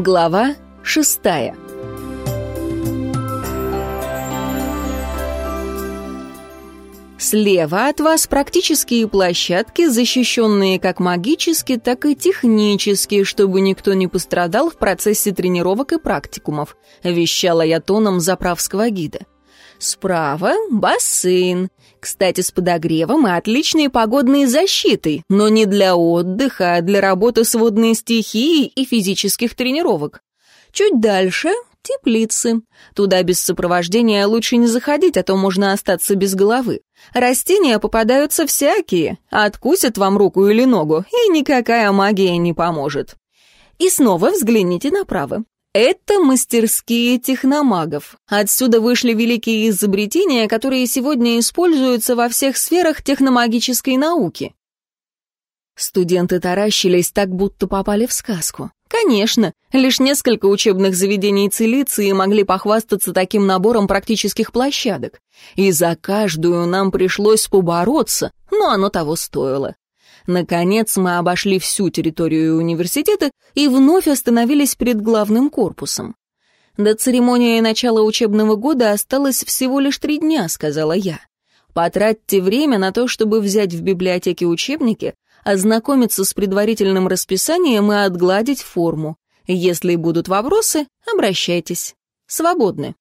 Глава шестая Слева от вас практические площадки, защищенные как магически, так и технически, чтобы никто не пострадал в процессе тренировок и практикумов, вещала я тоном заправского гида. Справа — бассейн. Кстати, с подогревом и отличной погодной защитой, но не для отдыха, а для работы с водной стихией и физических тренировок. Чуть дальше — теплицы. Туда без сопровождения лучше не заходить, а то можно остаться без головы. Растения попадаются всякие, откусят вам руку или ногу, и никакая магия не поможет. И снова взгляните направо. Это мастерские техномагов. Отсюда вышли великие изобретения, которые сегодня используются во всех сферах техномагической науки. Студенты таращились так, будто попали в сказку. Конечно, лишь несколько учебных заведений Цилиции могли похвастаться таким набором практических площадок. И за каждую нам пришлось побороться, но оно того стоило. Наконец мы обошли всю территорию университета и вновь остановились перед главным корпусом. До церемонии начала учебного года осталось всего лишь три дня, сказала я. Потратьте время на то, чтобы взять в библиотеке учебники, ознакомиться с предварительным расписанием и отгладить форму. Если будут вопросы, обращайтесь. Свободны.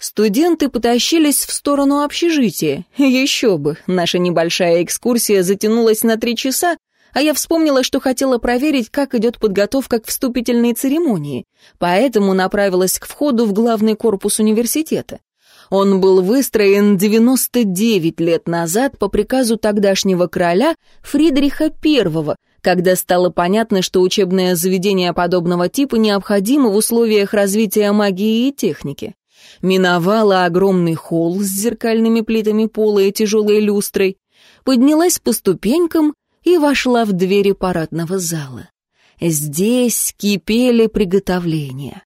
Студенты потащились в сторону общежития. Еще бы, наша небольшая экскурсия затянулась на три часа, а я вспомнила, что хотела проверить, как идет подготовка к вступительной церемонии, поэтому направилась к входу в главный корпус университета. Он был выстроен 99 лет назад по приказу тогдашнего короля Фридриха I, когда стало понятно, что учебное заведение подобного типа необходимо в условиях развития магии и техники миновала огромный холл с зеркальными плитами пола и тяжелой люстрой, поднялась по ступенькам и вошла в двери парадного зала. Здесь кипели приготовления.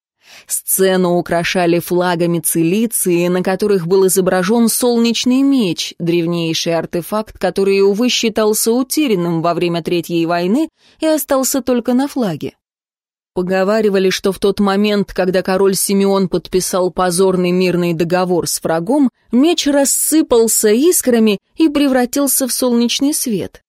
Сцену украшали флагами цилиции, на которых был изображен солнечный меч, древнейший артефакт, который, увы, считался утерянным во время Третьей войны и остался только на флаге. Поговаривали, что в тот момент, когда король Симеон подписал позорный мирный договор с врагом, меч рассыпался искрами и превратился в солнечный свет.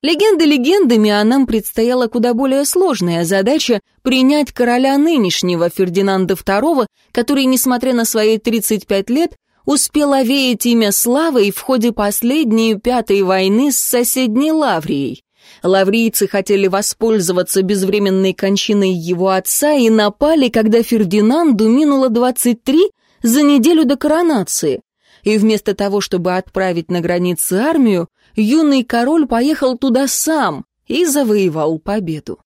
Легенды легендами, а нам предстояла куда более сложная задача принять короля нынешнего Фердинанда II, который, несмотря на свои 35 лет, успел овеять имя славой в ходе последней пятой войны с соседней Лаврией. Лаврийцы хотели воспользоваться безвременной кончиной его отца и напали, когда Фердинанду минуло 23 за неделю до коронации. И вместо того, чтобы отправить на границы армию, юный король поехал туда сам и завоевал победу.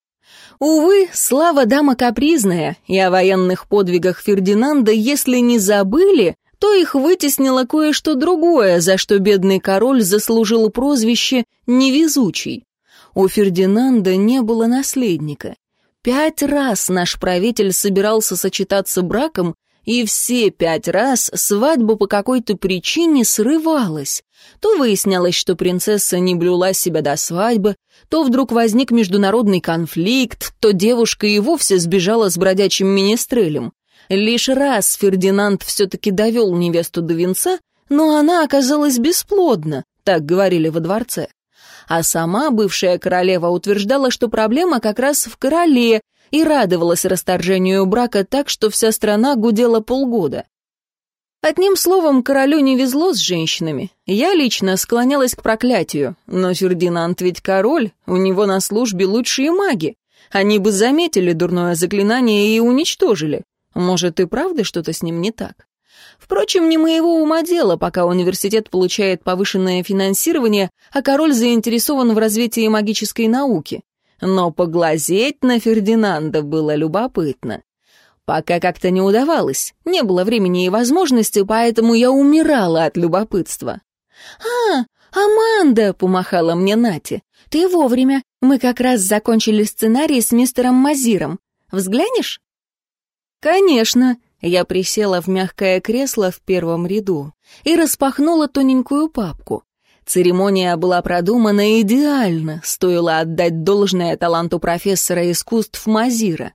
Увы, слава дама капризная, и о военных подвигах Фердинанда, если не забыли, то их вытеснило кое-что другое, за что бедный король заслужил прозвище «невезучий». У Фердинанда не было наследника. Пять раз наш правитель собирался сочетаться браком, и все пять раз свадьба по какой-то причине срывалась. То выяснялось, что принцесса не блюла себя до свадьбы, то вдруг возник международный конфликт, то девушка и вовсе сбежала с бродячим министрелем. Лишь раз Фердинанд все-таки довел невесту до венца, но она оказалась бесплодна, так говорили во дворце а сама бывшая королева утверждала, что проблема как раз в короле, и радовалась расторжению брака так, что вся страна гудела полгода. Одним словом, королю не везло с женщинами. Я лично склонялась к проклятию, но Фердинанд ведь король, у него на службе лучшие маги. Они бы заметили дурное заклинание и уничтожили. Может, и правда что-то с ним не так? Впрочем, не моего ума дело, пока университет получает повышенное финансирование, а король заинтересован в развитии магической науки. Но поглазеть на Фердинанда было любопытно. Пока как-то не удавалось, не было времени и возможности, поэтому я умирала от любопытства. «А, Аманда!» — помахала мне Нати. «Ты вовремя. Мы как раз закончили сценарий с мистером Мазиром. Взглянешь?» «Конечно!» Я присела в мягкое кресло в первом ряду и распахнула тоненькую папку. Церемония была продумана идеально, стоило отдать должное таланту профессора искусств Мазира.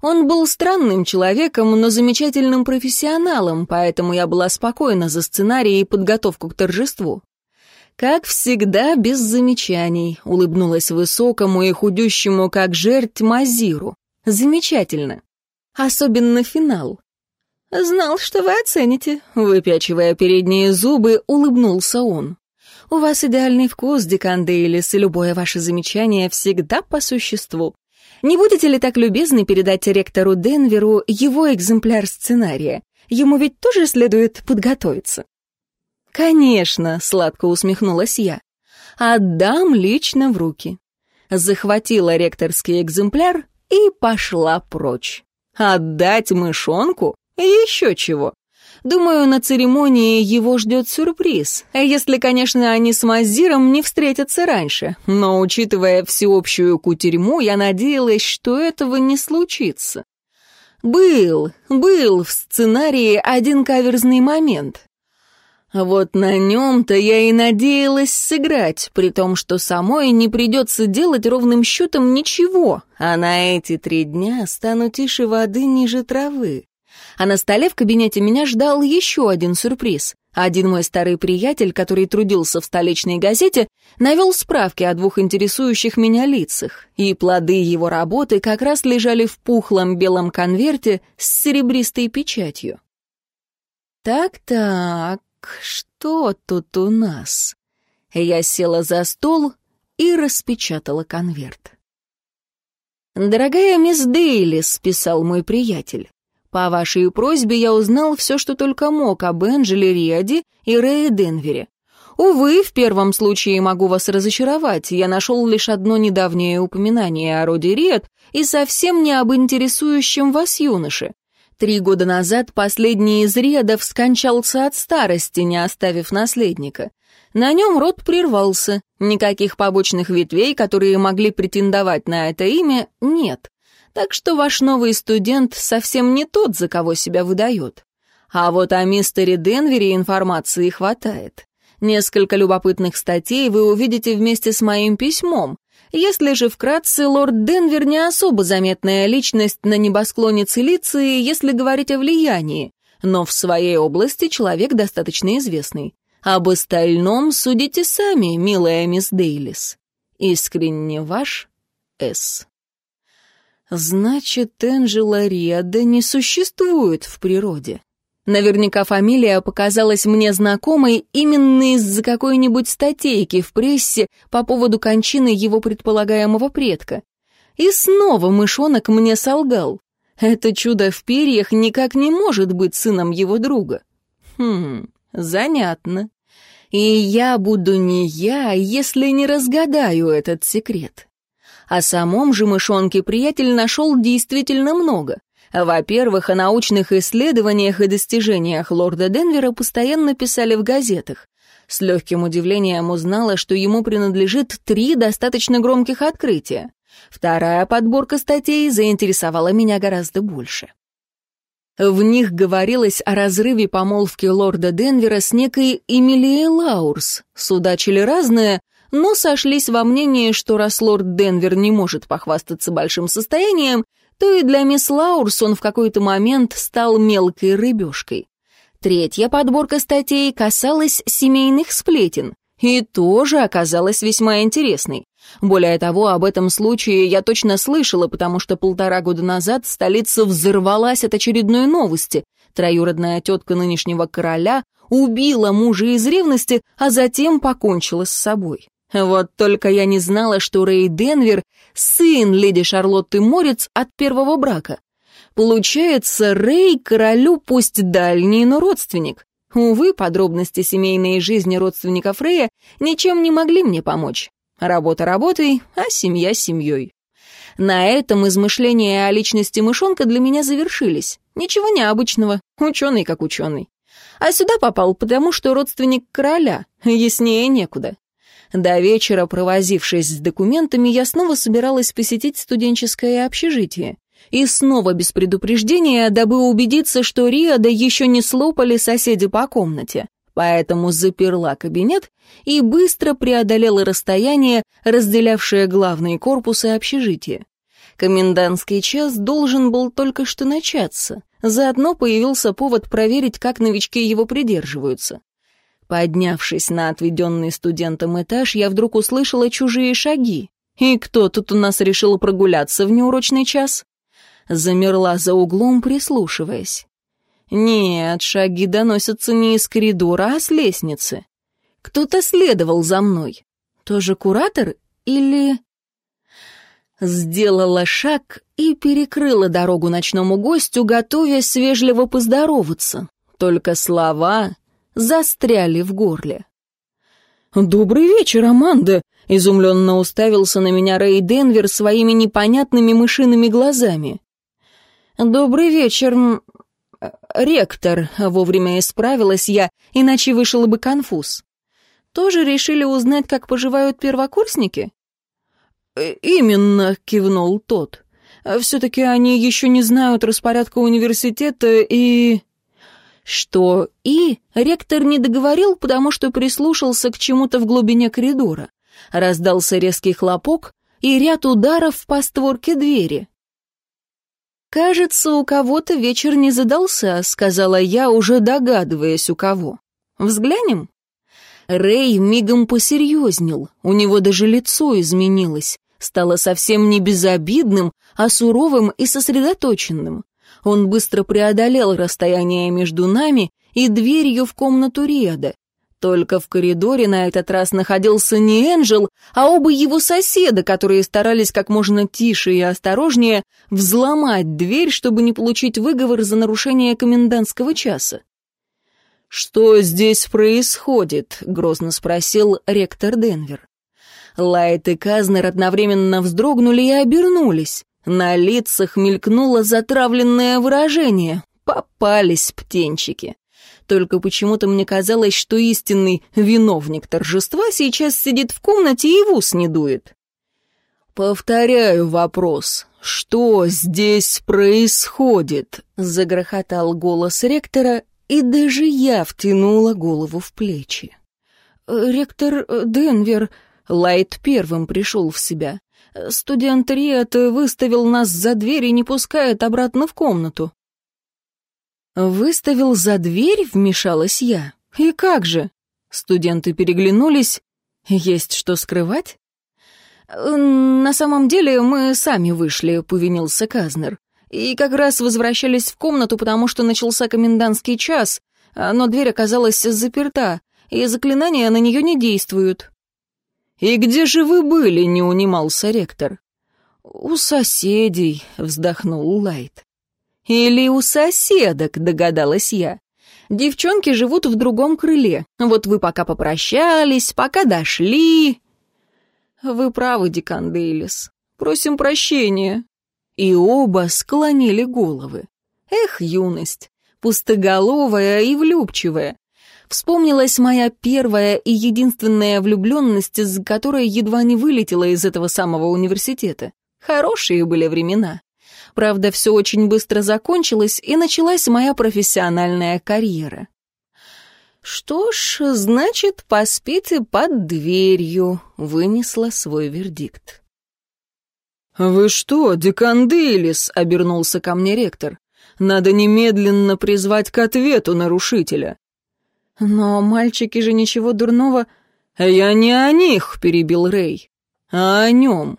Он был странным человеком, но замечательным профессионалом, поэтому я была спокойна за сценарий и подготовку к торжеству. «Как всегда, без замечаний», — улыбнулась высокому и худющему, как жерть, Мазиру. «Замечательно. Особенно финал». «Знал, что вы оцените», — выпячивая передние зубы, улыбнулся он. «У вас идеальный вкус, Декан Дейлис, и любое ваше замечание всегда по существу. Не будете ли так любезны передать ректору Денверу его экземпляр сценария? Ему ведь тоже следует подготовиться». «Конечно», — сладко усмехнулась я. «Отдам лично в руки». Захватила ректорский экземпляр и пошла прочь. Отдать мышонку? Еще чего. Думаю, на церемонии его ждет сюрприз, если, конечно, они с Мазиром не встретятся раньше. Но, учитывая всеобщую кутерьму, я надеялась, что этого не случится. Был, был в сценарии один каверзный момент. Вот на нем-то я и надеялась сыграть, при том, что самой не придется делать ровным счетом ничего, а на эти три дня стану тише воды ниже травы. А на столе в кабинете меня ждал еще один сюрприз. Один мой старый приятель, который трудился в столичной газете, навел справки о двух интересующих меня лицах, и плоды его работы как раз лежали в пухлом белом конверте с серебристой печатью. Так-так, что тут у нас?» Я села за стол и распечатала конверт. «Дорогая мисс Дейлис», — писал мой приятель, «по вашей просьбе я узнал все, что только мог об Энджеле Риаде и Рэе Денвере. Увы, в первом случае могу вас разочаровать, я нашел лишь одно недавнее упоминание о роде Риад и совсем не об интересующем вас юноше. Три года назад последний из редов скончался от старости, не оставив наследника. На нем род прервался, никаких побочных ветвей, которые могли претендовать на это имя, нет. Так что ваш новый студент совсем не тот, за кого себя выдает. А вот о мистере Денвере информации хватает. Несколько любопытных статей вы увидите вместе с моим письмом. Если же вкратце, лорд Денвер не особо заметная личность на небосклоне Цилиции, если говорить о влиянии, но в своей области человек достаточно известный. Об остальном судите сами, милая мисс Дейлис. Искренне ваш С. Значит, Энджела Риада не существует в природе. Наверняка фамилия показалась мне знакомой именно из-за какой-нибудь статейки в прессе по поводу кончины его предполагаемого предка. И снова мышонок мне солгал. Это чудо в перьях никак не может быть сыном его друга. Хм, занятно. И я буду не я, если не разгадаю этот секрет. О самом же мышонке приятель нашел действительно много. Во-первых, о научных исследованиях и достижениях лорда Денвера постоянно писали в газетах. С легким удивлением узнала, что ему принадлежит три достаточно громких открытия. Вторая подборка статей заинтересовала меня гораздо больше. В них говорилось о разрыве помолвки лорда Денвера с некой Эмилией Лаурс. Судачили разное, но сошлись во мнении, что раз лорд Денвер не может похвастаться большим состоянием, то и для мисс Лаурс он в какой-то момент стал мелкой рыбешкой. Третья подборка статей касалась семейных сплетен и тоже оказалась весьма интересной. Более того, об этом случае я точно слышала, потому что полтора года назад столица взорвалась от очередной новости. Троюродная тетка нынешнего короля убила мужа из ревности, а затем покончила с собой. Вот только я не знала, что Рэй Денвер — сын леди Шарлотты Морец от первого брака. Получается, Рэй королю пусть дальний, но родственник. Увы, подробности семейной жизни родственников Рэя ничем не могли мне помочь. Работа работой, а семья семьей. На этом измышления о личности мышонка для меня завершились. Ничего необычного, ученый как ученый. А сюда попал, потому что родственник короля, яснее некуда. До вечера, провозившись с документами, я снова собиралась посетить студенческое общежитие. И снова без предупреждения, дабы убедиться, что Риада еще не слопали соседи по комнате. Поэтому заперла кабинет и быстро преодолела расстояние, разделявшее главный корпус и общежитие. Комендантский час должен был только что начаться. Заодно появился повод проверить, как новички его придерживаются. Поднявшись на отведенный студентам этаж, я вдруг услышала чужие шаги. И кто тут у нас решил прогуляться в неурочный час? Замерла за углом, прислушиваясь. Нет, шаги доносятся не из коридора, а с лестницы. Кто-то следовал за мной. Тоже куратор или... Сделала шаг и перекрыла дорогу ночному гостю, готовясь вежливо поздороваться. Только слова застряли в горле. «Добрый вечер, Аманда!» — изумленно уставился на меня Рэй Денвер своими непонятными мышиными глазами. «Добрый вечер, ректор», — вовремя исправилась я, иначе вышел бы конфуз. «Тоже решили узнать, как поживают первокурсники?» «Э, «Именно», — кивнул тот. «Все-таки они еще не знают распорядка университета и...» Что «и» ректор не договорил, потому что прислушался к чему-то в глубине коридора. Раздался резкий хлопок и ряд ударов по створке двери. «Кажется, у кого-то вечер не задался», — сказала я, уже догадываясь, у кого. «Взглянем?» Рэй мигом посерьезнел, у него даже лицо изменилось, стало совсем не безобидным, а суровым и сосредоточенным. Он быстро преодолел расстояние между нами и дверью в комнату Риада. Только в коридоре на этот раз находился не Энджел, а оба его соседа, которые старались как можно тише и осторожнее взломать дверь, чтобы не получить выговор за нарушение комендантского часа. «Что здесь происходит?» — грозно спросил ректор Денвер. Лайт и Казнер одновременно вздрогнули и обернулись. На лицах мелькнуло затравленное выражение. Попались птенчики. Только почему-то мне казалось, что истинный виновник торжества сейчас сидит в комнате и в ус не дует. «Повторяю вопрос. Что здесь происходит?» — загрохотал голос ректора, и даже я втянула голову в плечи. «Ректор Денвер...» — Лайт первым пришел в себя. Студент Риат выставил нас за дверь и не пускает обратно в комнату. «Выставил за дверь?» — вмешалась я. «И как же?» Студенты переглянулись. «Есть что скрывать?» «На самом деле мы сами вышли», — повинился Казнер. «И как раз возвращались в комнату, потому что начался комендантский час, но дверь оказалась заперта, и заклинания на нее не действуют». «И где же вы были?» — не унимался ректор. «У соседей», — вздохнул Лайт. «Или у соседок», — догадалась я. «Девчонки живут в другом крыле. Вот вы пока попрощались, пока дошли...» «Вы правы, Декан Дейлис. Просим прощения». И оба склонили головы. Эх, юность, пустоголовая и влюбчивая. Вспомнилась моя первая и единственная влюбленность, из которой едва не вылетела из этого самого университета. Хорошие были времена. Правда, все очень быстро закончилось, и началась моя профессиональная карьера. «Что ж, значит, поспите под дверью», — вынесла свой вердикт. «Вы что, декан Дейлис?» — обернулся ко мне ректор. «Надо немедленно призвать к ответу нарушителя». «Но мальчики же ничего дурного...» «Я не о них», — перебил Рэй, — «а о нем».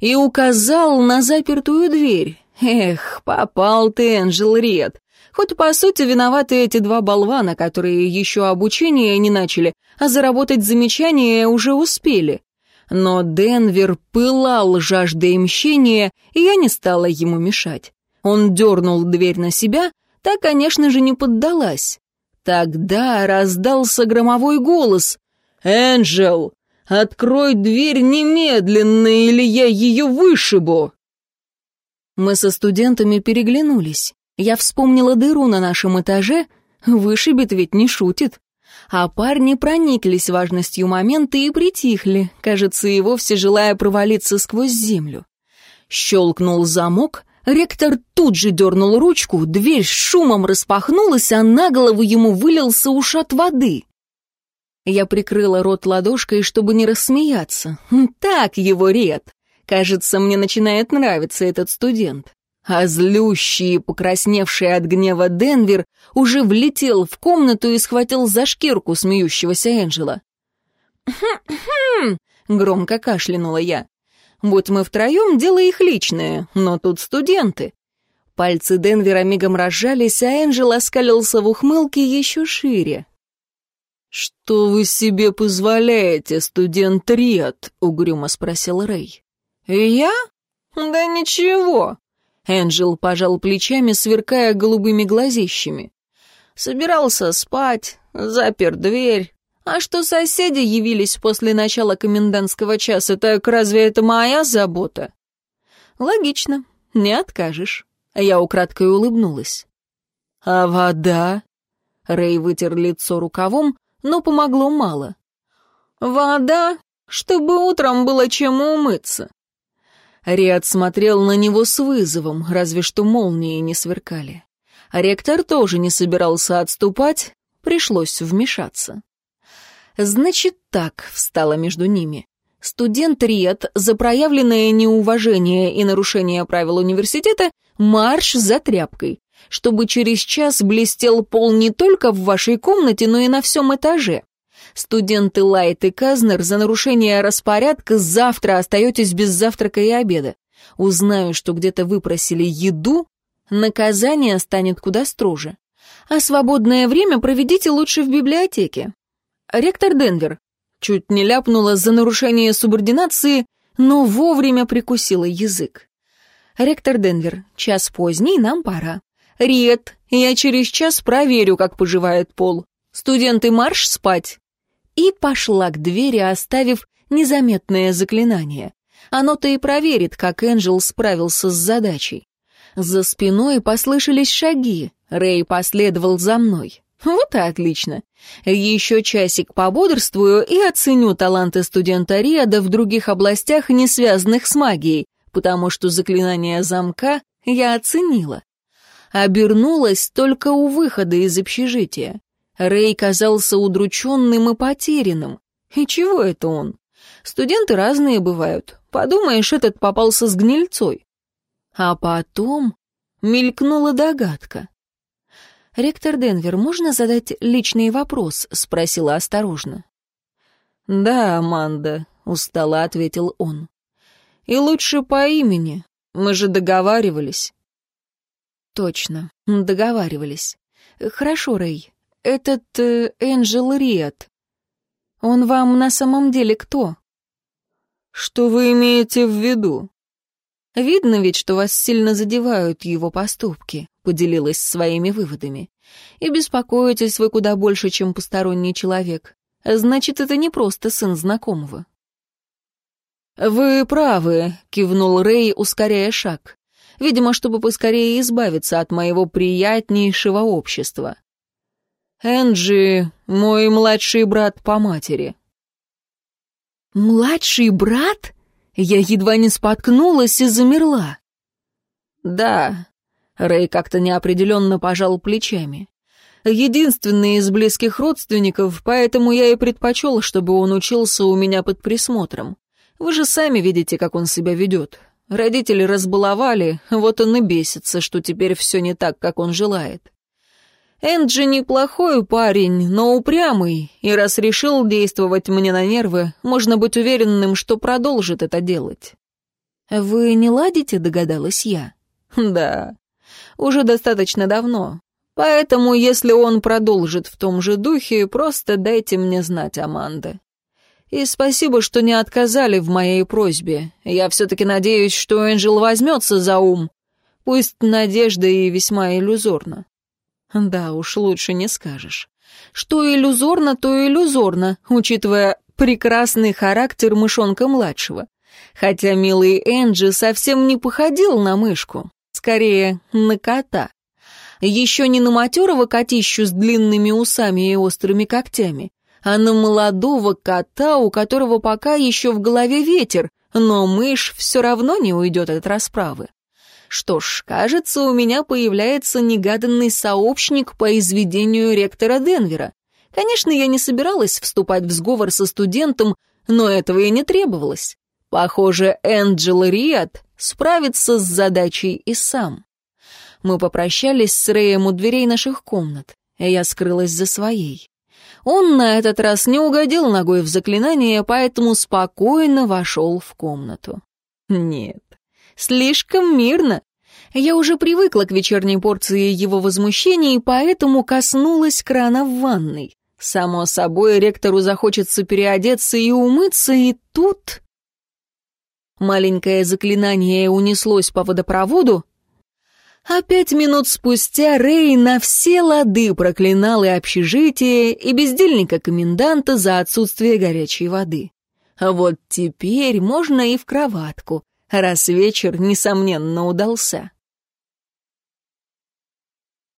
И указал на запертую дверь. Эх, попал ты, Энджел Ред. Хоть по сути виноваты эти два болвана, которые еще обучение не начали, а заработать замечания уже успели. Но Денвер пылал жаждой мщения, и я не стала ему мешать. Он дернул дверь на себя, та, конечно же, не поддалась. Тогда раздался громовой голос. «Энджел, открой дверь немедленно, или я ее вышибу!» Мы со студентами переглянулись. Я вспомнила дыру на нашем этаже, вышибет ведь не шутит. А парни прониклись важностью момента и притихли, кажется, и вовсе желая провалиться сквозь землю. Щелкнул замок, Ректор тут же дернул ручку, дверь с шумом распахнулась, а на голову ему вылился ушат воды. Я прикрыла рот ладошкой, чтобы не рассмеяться. Так его ред. Кажется, мне начинает нравиться этот студент. А злющий покрасневший от гнева Денвер уже влетел в комнату и схватил за шкирку смеющегося Энджела. «Хм-хм!» — громко кашлянула я. «Вот мы втроем, дело их личное, но тут студенты». Пальцы Денвера мигом разжались, а Энджел оскалился в ухмылке еще шире. «Что вы себе позволяете, студент Риад?» — угрюмо спросил Рэй. «Я? Да ничего». Энджел пожал плечами, сверкая голубыми глазищами. Собирался спать, запер дверь. А что соседи явились после начала комендантского часа, так разве это моя забота? Логично, не откажешь. Я украдкой улыбнулась. А вода? Рэй вытер лицо рукавом, но помогло мало. Вода, чтобы утром было чем умыться. Риад смотрел на него с вызовом, разве что молнии не сверкали. Ректор тоже не собирался отступать, пришлось вмешаться. «Значит так», — встала между ними. «Студент Риад за проявленное неуважение и нарушение правил университета марш за тряпкой, чтобы через час блестел пол не только в вашей комнате, но и на всем этаже. Студенты Лайт и Казнер за нарушение распорядка завтра остаетесь без завтрака и обеда. Узнаю, что где-то выпросили еду, наказание станет куда строже. А свободное время проведите лучше в библиотеке. Ректор Денвер чуть не ляпнула за нарушение субординации, но вовремя прикусила язык. Ректор Денвер, час поздний, нам пора. Риет, я через час проверю, как поживает пол. Студенты марш спать и пошла к двери, оставив незаметное заклинание. Оно-то и проверит, как Энджел справился с задачей. За спиной послышались шаги. Рэй последовал за мной. Вот и отлично. Еще часик пободрствую и оценю таланты студента Риада в других областях, не связанных с магией, потому что заклинание замка я оценила. Обернулась только у выхода из общежития. Рэй казался удрученным и потерянным. И чего это он? Студенты разные бывают. Подумаешь, этот попался с гнильцой. А потом мелькнула догадка. «Ректор Денвер, можно задать личный вопрос?» — спросила осторожно. «Да, Аманда», — устало ответил он. «И лучше по имени. Мы же договаривались». «Точно, договаривались. Хорошо, Рэй, этот э, Энджел Риад, он вам на самом деле кто?» «Что вы имеете в виду?» «Видно ведь, что вас сильно задевают его поступки», — поделилась своими выводами. «И беспокоитесь вы куда больше, чем посторонний человек. Значит, это не просто сын знакомого». «Вы правы», — кивнул Рэй, ускоряя шаг. «Видимо, чтобы поскорее избавиться от моего приятнейшего общества. Энджи — мой младший брат по матери». «Младший брат?» Я едва не споткнулась и замерла. «Да», — Рэй как-то неопределенно пожал плечами. «Единственный из близких родственников, поэтому я и предпочел, чтобы он учился у меня под присмотром. Вы же сами видите, как он себя ведет. Родители разбаловали, вот он и бесится, что теперь все не так, как он желает. Энджи неплохой парень, но упрямый, и раз решил действовать мне на нервы, можно быть уверенным, что продолжит это делать. «Вы не ладите?» — догадалась я. «Да, уже достаточно давно. Поэтому, если он продолжит в том же духе, просто дайте мне знать, Аманда. И спасибо, что не отказали в моей просьбе. Я все-таки надеюсь, что Энджел возьмется за ум. Пусть надежда и весьма иллюзорна. Да уж, лучше не скажешь. Что иллюзорно, то иллюзорно, учитывая прекрасный характер мышонка-младшего. Хотя милый Энджи совсем не походил на мышку, скорее, на кота. Еще не на матерого котищу с длинными усами и острыми когтями, а на молодого кота, у которого пока еще в голове ветер, но мышь все равно не уйдет от расправы. Что ж, кажется, у меня появляется негаданный сообщник по изведению ректора Денвера. Конечно, я не собиралась вступать в сговор со студентом, но этого и не требовалось. Похоже, Энджел Риад справится с задачей и сам. Мы попрощались с Рэем у дверей наших комнат, я скрылась за своей. Он на этот раз не угодил ногой в заклинание, поэтому спокойно вошел в комнату. Нет, слишком мирно. Я уже привыкла к вечерней порции его возмущений, поэтому коснулась крана в ванной. Само собой, ректору захочется переодеться и умыться, и тут... Маленькое заклинание унеслось по водопроводу, а пять минут спустя Рэй на все лады проклинал и общежитие, и бездельника-коменданта за отсутствие горячей воды. Вот теперь можно и в кроватку, раз вечер, несомненно, удался.